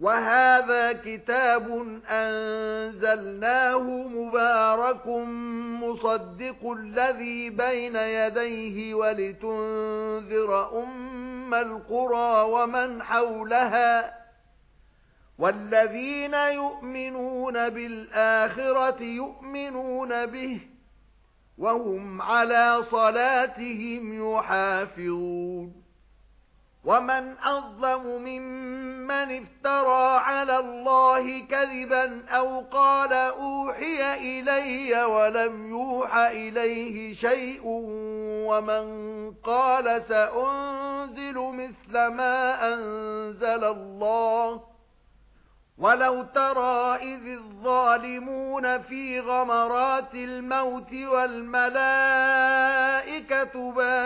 وَهَذَا كِتَابٌ أَنزَلْنَاهُ مُبَارَكٌ مُصَدِّقُ الَّذِي بَيْنَ يَدَيْهِ وَلِتُنذِرَ أُمَّ الْقُرَى وَمَنْ حَوْلَهَا وَالَّذِينَ يُؤْمِنُونَ بِالْآخِرَةِ يُؤْمِنُونَ بِهِ وَهُمْ عَلَى صَلاتِهِمْ يُحَافِظُونَ وَمَنْ أَظْلَمُ مِمَّنِ افْتَرَى عَلَى اللَّهِ كَذِبًا أَوْ قَالَ أُوحِيَ إِلَيَّ وَلَمْ يُوحَ إِلَيْهِ شَيْءٌ وَمَنْ قَالَ سَأُنْزِلُ مِثْلَ مَا أَنزَلَ اللَّهُ وَلَوْ تَرَى إِذِ الظَّالِمُونَ فِي غَمَرَاتِ الْمَوْتِ وَالْمَلَائِكَةُ